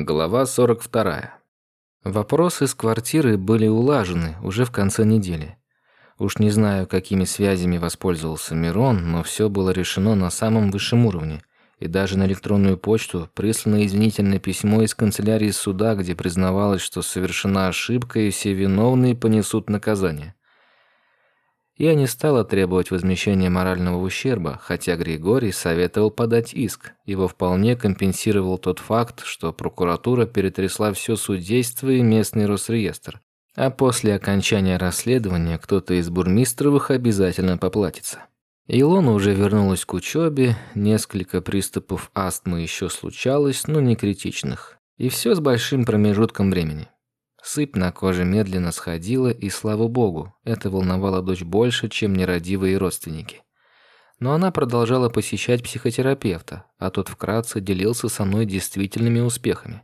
Глава 42. Вопросы с квартиры были улажены уже в конце недели. Уж не знаю, какими связями воспользовался Мирон, но все было решено на самом высшем уровне. И даже на электронную почту прислано извинительное письмо из канцелярии суда, где признавалось, что совершена ошибка и все виновные понесут наказание. Я не стала требовать возмещения морального ущерба, хотя Григорий советовал подать иск. Его вполне компенсировал тот факт, что прокуратура перетрясла все судейство и местный Росреестр. А после окончания расследования кто-то из бурмистровых обязательно поплатится. Илона уже вернулась к учебе, несколько приступов астмы еще случалось, но не критичных. И все с большим промежутком времени. Сыпь на коже медленно сходила, и слава богу, это волновало дочь больше, чем нерадивые родственники. Но она продолжала посещать психотерапевта, а тот вкратце делился со мной действительными успехами.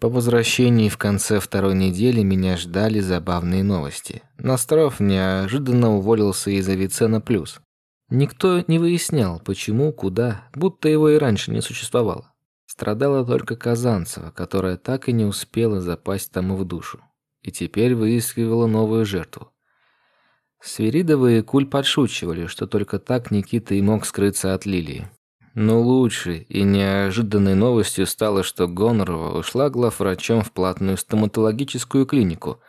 По возвращении в конце второй недели меня ждали забавные новости. Настров неожиданно уволился из Авицена Плюс. Никто не выяснял, почему, куда, будто его и раньше не существовало. Страдала только Казанцева, которая так и не успела запасть тому в душу, и теперь выискивала новую жертву. Свиридовы и Куль подшучивали, что только так Никита и мог скрыться от Лилии. Но лучшей и неожиданной новостью стало, что Гонорова ушла главврачом в платную стоматологическую клинику.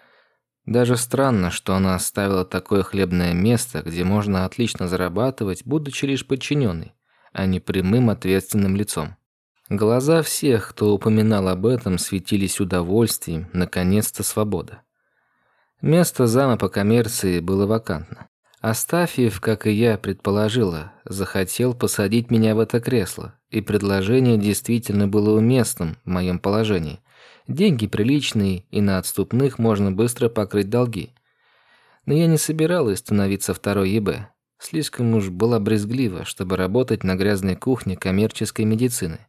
Даже странно, что она оставила такое хлебное место, где можно отлично зарабатывать, будучи лишь подчиненной, а не прямым ответственным лицом. Глаза всех, кто упоминал об этом, светились удовольствием, наконец-то свобода. Место зама по коммерции было вакантно. Астафьев, как и я предположила, захотел посадить меня в это кресло, и предложение действительно было уместным в моем положении. Деньги приличные, и на отступных можно быстро покрыть долги. Но я не собиралась становиться второй ЕБ. Слишком уж была брезглива, чтобы работать на грязной кухне коммерческой медицины.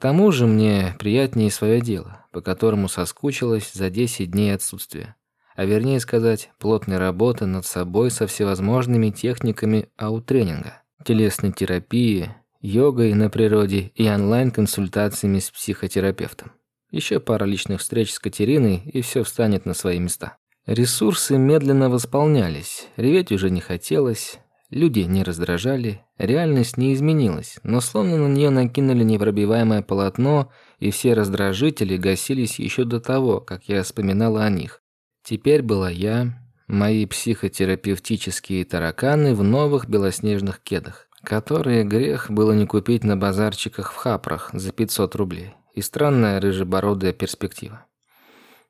К тому же мне приятнее свое дело, по которому соскучилась за 10 дней отсутствия. А вернее сказать, плотной работы над собой со всевозможными техниками аутренинга, телесной терапии, йогой на природе и онлайн-консультациями с психотерапевтом. Еще пара личных встреч с Катериной, и все встанет на свои места. Ресурсы медленно восполнялись, реветь уже не хотелось, Люди не раздражали, реальность не изменилась, но словно на нее накинули непробиваемое полотно, и все раздражители гасились еще до того, как я вспоминала о них. Теперь была я, мои психотерапевтические тараканы в новых белоснежных кедах, которые грех было не купить на базарчиках в Хапрах за 500 рублей, и странная рыжебородая перспектива.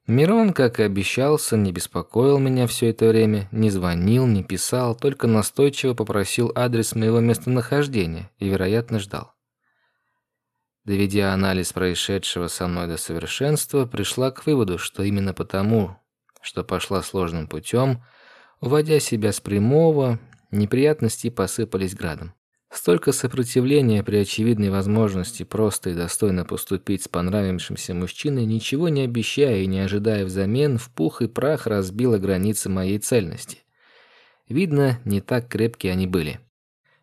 Мирон, как и обещался, не беспокоил меня все это время, не звонил, не писал, только настойчиво попросил адрес моего местонахождения и, вероятно, ждал. Доведя анализ происшедшего со мной до совершенства, пришла к выводу, что именно потому, что пошла сложным путем, уводя себя с прямого, неприятности посыпались градом. Столько сопротивления при очевидной возможности просто и достойно поступить с понравившимся мужчиной, ничего не обещая и не ожидая взамен, в пух и прах разбило границы моей цельности. Видно, не так крепкие они были.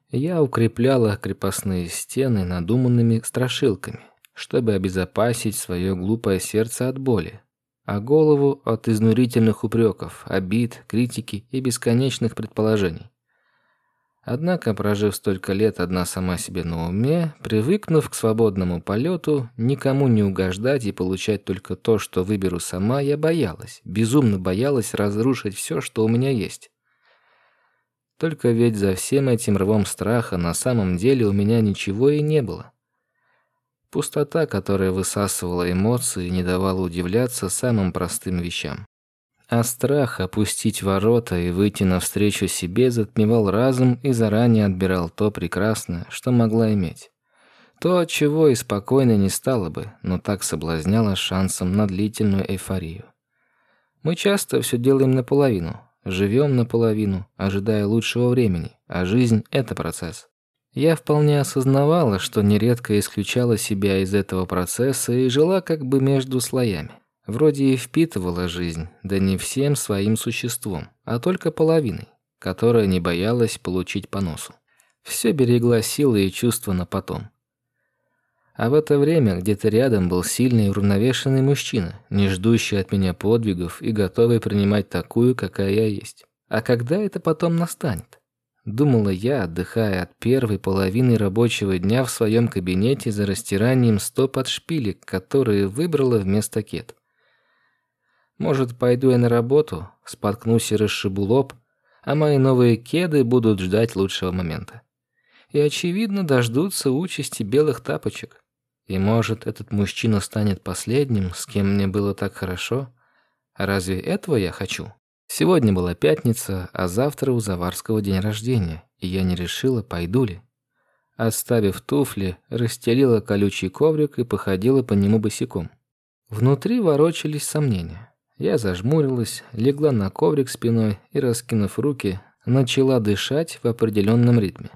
Я укрепляла крепостные стены надуманными страшилками, чтобы обезопасить свое глупое сердце от боли, а голову от изнурительных упреков, обид, критики и бесконечных предположений. Однако, прожив столько лет одна сама себе на уме, привыкнув к свободному полету, никому не угождать и получать только то, что выберу сама, я боялась, безумно боялась разрушить все, что у меня есть. Только ведь за всем этим рвом страха на самом деле у меня ничего и не было. Пустота, которая высасывала эмоции и не давала удивляться самым простым вещам. А страх опустить ворота и выйти навстречу себе затмевал разум и заранее отбирал то прекрасное, что могла иметь. То, от чего и спокойно не стало бы, но так соблазняло шансом на длительную эйфорию. Мы часто все делаем наполовину, живем наполовину, ожидая лучшего времени, а жизнь – это процесс. Я вполне осознавала, что нередко исключала себя из этого процесса и жила как бы между слоями. Вроде и впитывала жизнь, да не всем своим существом, а только половиной, которая не боялась получить по носу. Все берегла силы и чувства на потом. А в это время где-то рядом был сильный и уравновешенный мужчина, не ждущий от меня подвигов и готовый принимать такую, какая я есть. А когда это потом настанет? Думала я, отдыхая от первой половины рабочего дня в своем кабинете за растиранием стоп от шпилек, которые выбрала вместо кет. Может, пойду я на работу, споткнусь и расшибу лоб, а мои новые кеды будут ждать лучшего момента. И очевидно дождутся участи белых тапочек. И может, этот мужчина станет последним, с кем мне было так хорошо? А разве этого я хочу? Сегодня была пятница, а завтра у Заварского день рождения, и я не решила, пойду ли. Оставив туфли, расстелила колючий коврик и походила по нему босиком. Внутри ворочались сомнения. Я зажмурилась, легла на коврик спиной и, раскинув руки, начала дышать в определенном ритме.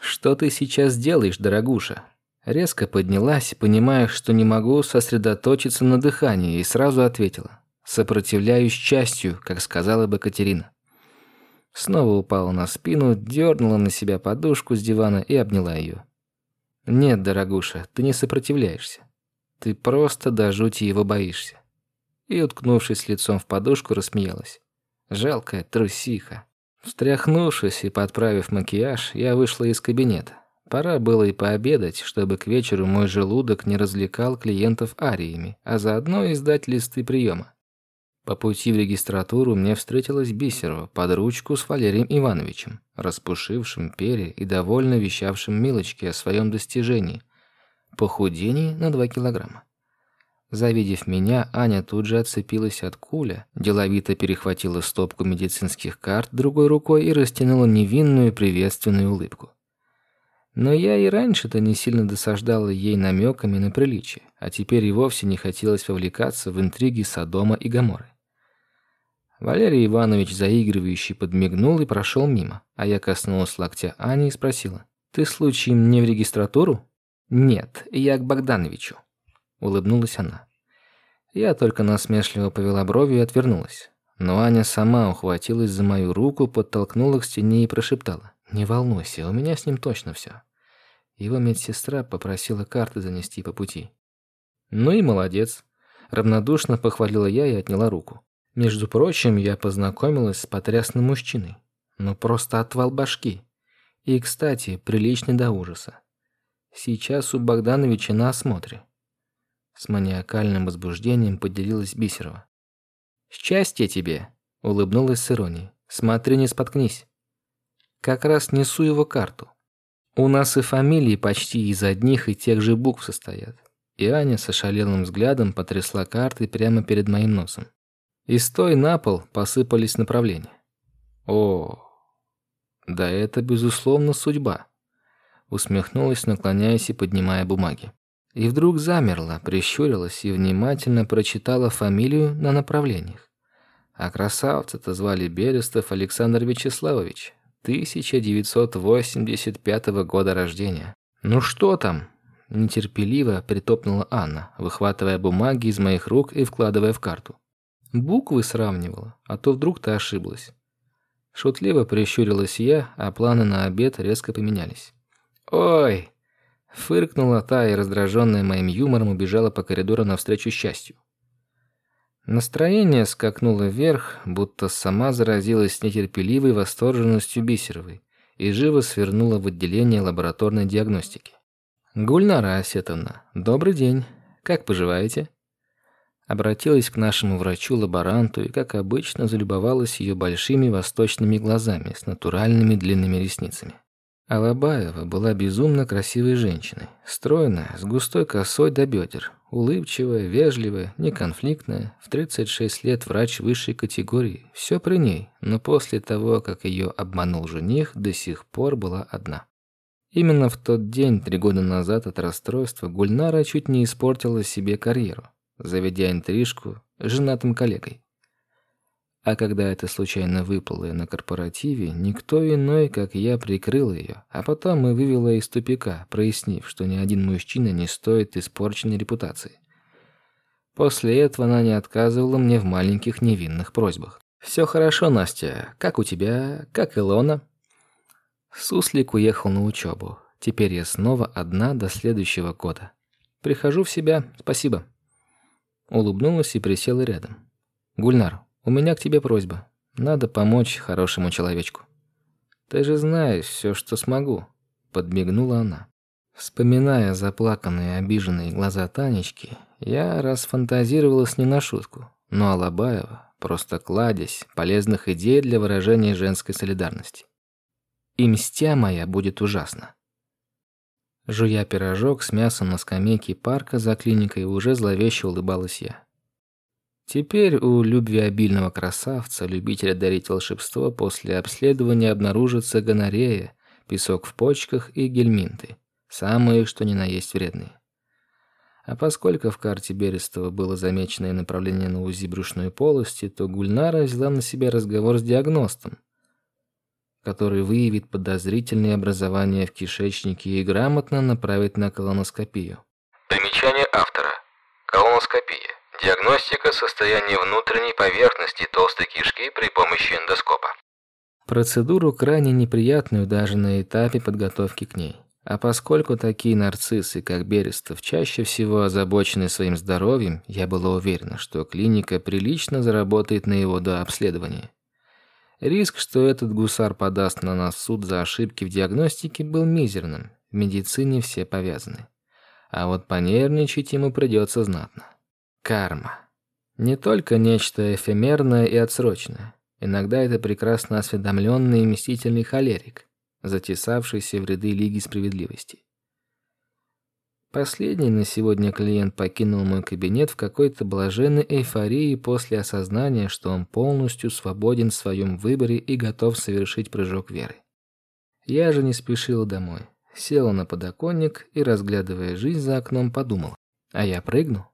«Что ты сейчас делаешь, дорогуша?» Резко поднялась, понимая, что не могу сосредоточиться на дыхании, и сразу ответила. «Сопротивляюсь частью, как сказала бы Катерина». Снова упала на спину, дернула на себя подушку с дивана и обняла ее. «Нет, дорогуша, ты не сопротивляешься. Ты просто до жути его боишься». И, уткнувшись лицом в подушку, рассмеялась. Жалкая трусиха. Встряхнувшись и подправив макияж, я вышла из кабинета. Пора было и пообедать, чтобы к вечеру мой желудок не развлекал клиентов ариями, а заодно и сдать листы приема. По пути в регистратуру мне встретилась Бисерова под ручку с Валерием Ивановичем, распушившим перья и довольно вещавшим милочки о своем достижении – похудении на 2 килограмма. Завидев меня, Аня тут же отцепилась от куля, деловито перехватила стопку медицинских карт другой рукой и растянула невинную приветственную улыбку. Но я и раньше-то не сильно досаждала ей намеками на приличие, а теперь и вовсе не хотелось вовлекаться в интриги Содома и Гоморры. Валерий Иванович заигрывающий подмигнул и прошел мимо, а я коснулась локтя Ани и спросила: "Ты случаем не в регистратуру?" "Нет, я к Богдановичу", улыбнулась она. Я только насмешливо повела бровью и отвернулась. Но Аня сама ухватилась за мою руку, подтолкнула к стене и прошептала: не волнуйся, у меня с ним точно все. Его медсестра попросила карты занести по пути. Ну и молодец. Равнодушно похвалила я и отняла руку. Между прочим, я познакомилась с потрясным мужчиной. Ну просто отвал башки. И, кстати, приличный до ужаса. Сейчас у Богдановича на осмотре. С маниакальным возбуждением поделилась Бисерова. «Счастье тебе!» — улыбнулась с иронией. «Смотри, не споткнись». Как раз несу его карту. У нас и фамилии почти из одних и тех же букв состоят. И Аня с ошалелым взглядом потрясла картой прямо перед моим носом. И стой на пол посыпались направления. О, да это безусловно судьба. Усмехнулась, наклоняясь и поднимая бумаги. И вдруг замерла, прищурилась и внимательно прочитала фамилию на направлениях. А красавца-то звали Берестов Александр Вячеславович. 1985 года рождения. Ну что там? нетерпеливо притопнула Анна, выхватывая бумаги из моих рук и вкладывая в карту. Буквы сравнивала, а то вдруг ты ошиблась. Шутливо прищурилась я, а планы на обед резко поменялись. Ой, фыркнула та и раздраженная моим юмором убежала по коридору навстречу счастью. Настроение скакнуло вверх, будто сама заразилась нетерпеливой восторженностью Бисеровой и живо свернула в отделение лабораторной диагностики. Гульнара Асетовна, добрый день. Как поживаете? Обратилась к нашему врачу-лаборанту и, как обычно, залюбовалась ее большими восточными глазами с натуральными длинными ресницами. Алабаева была безумно красивой женщиной, стройная, с густой косой до бедер, улыбчивая, вежливая, неконфликтная, в 36 лет врач высшей категории. Все при ней, но после того, как ее обманул жених, до сих пор была одна. Именно в тот день, три года назад от расстройства, Гульнара чуть не испортила себе карьеру, заведя интрижку с женатым коллегой. А когда это случайно выпало на корпоративе, никто иной, как я, прикрыл ее, а потом и вывела из тупика, прояснив, что ни один мужчина не стоит испорченной репутации. После этого она не отказывала мне в маленьких невинных просьбах. Все хорошо, Настя. Как у тебя? Как Илона? Суслик уехал на учебу. Теперь я снова одна до следующего года. Прихожу в себя, спасибо. Улыбнулась и присела рядом. Гульнар, у меня к тебе просьба. Надо помочь хорошему человечку. Ты же знаешь все, что смогу, подмигнула она. Вспоминая заплаканные, обиженные глаза Танечки, я расфантазировалась не на шутку. Но Алабаева просто кладезь полезных идей для выражения женской солидарности. И мстя моя будет ужасна. Жуя пирожок с мясом на скамейке парка за клиникой, уже зловеще улыбалась я. Теперь у любвеобильного красавца, любителя дарить волшебство, после обследования обнаружится гонорея, песок в почках и гельминты, самые что ни на есть вредные. А поскольку в карте Берестова было замечено и направление на УЗИ брюшной полости, то Гульнара взяла на себя разговор с диагностом, который выявит подозрительные образования в кишечнике и грамотно направит на колоноскопию. Примечание автора. Колоноскопия. Диагностика состояния внутренней поверхности толстой кишки при помощи эндоскопа. Процедуру крайне неприятную даже на этапе подготовки к ней. А поскольку такие нарциссы, как Берестов, чаще всего озабочены своим здоровьем, я была уверена, что клиника прилично заработает на его дообследование. Риск, что этот гусар подаст на нас суд за ошибки в диагностике, был мизерным. В медицине все повязаны. А вот понервничать ему придется знатно. Карма. Не только нечто эфемерное и отсрочное. Иногда это прекрасно осведомленный и мстительный холерик затесавшийся в ряды Лиги Справедливости. Последний на сегодня клиент покинул мой кабинет в какой-то блаженной эйфории после осознания, что он полностью свободен в своем выборе и готов совершить прыжок веры. Я же не спешила домой. Села на подоконник и, разглядывая жизнь за окном, подумала: а я прыгну?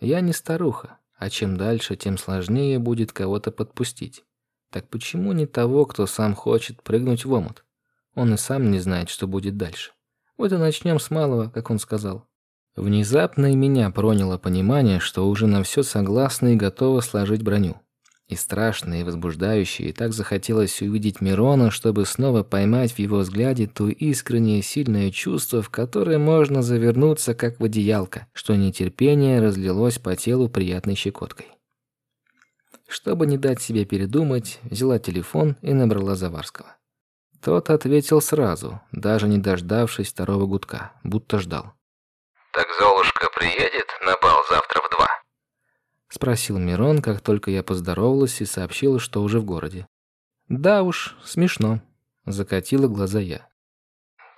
Я не старуха, а чем дальше, тем сложнее будет кого-то подпустить. Так почему не того, кто сам хочет прыгнуть в омут? Он и сам не знает, что будет дальше. Вот и начнем с малого, как он сказал. Внезапно и меня проняло понимание, что уже на все согласна и готова сложить броню. И страшно, и возбуждающе, и так захотелось увидеть Мирона, чтобы снова поймать в его взгляде то искреннее сильное чувство, в которое можно завернуться, как в одеялко, что нетерпение разлилось по телу приятной щекоткой. Чтобы не дать себе передумать, взяла телефон и набрала Заварского. Тот ответил сразу, даже не дождавшись второго гудка, будто ждал. «Так Золушка приедет на бал завтра в два?» Спросил Мирон, как только я поздоровалась и сообщила, что уже в городе. «Да уж, смешно», — закатила глаза я.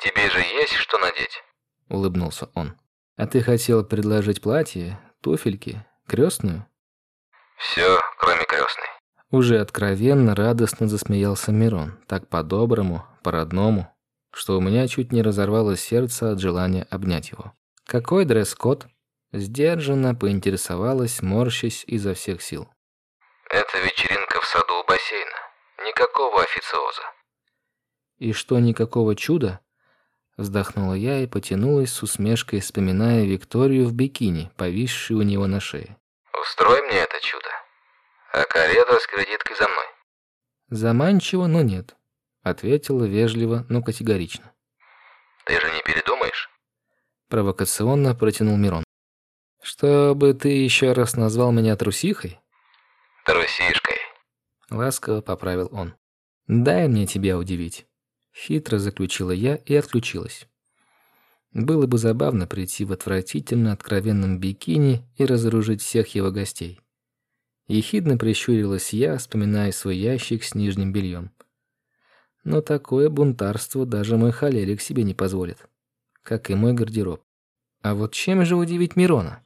«Тебе же есть что надеть?» — улыбнулся он. «А ты хотел предложить платье, туфельки, крестную?» «Все, кроме крестной». Уже откровенно радостно засмеялся Мирон, так по-доброму, по-родному, что у меня чуть не разорвалось сердце от желания обнять его. Какой дресс-код? Сдержанно поинтересовалась, морщась изо всех сил. Это вечеринка в саду у бассейна. Никакого официоза. И что никакого чуда? Вздохнула я и потянулась с усмешкой, вспоминая Викторию в бикини, повисшую у него на шее. Устрой мне это чудо а карета с кредиткой за мной. Заманчиво, но нет, ответила вежливо, но категорично. Ты же не передумаешь? Провокационно протянул Мирон. Чтобы ты еще раз назвал меня трусихой? Трусишкой. Ласково поправил он. Дай мне тебя удивить. Хитро заключила я и отключилась. Было бы забавно прийти в отвратительно откровенном бикини и разоружить всех его гостей. Ехидно прищурилась я, вспоминая свой ящик с нижним бельем. Но такое бунтарство даже мой холерик себе не позволит, как и мой гардероб. А вот чем же удивить Мирона?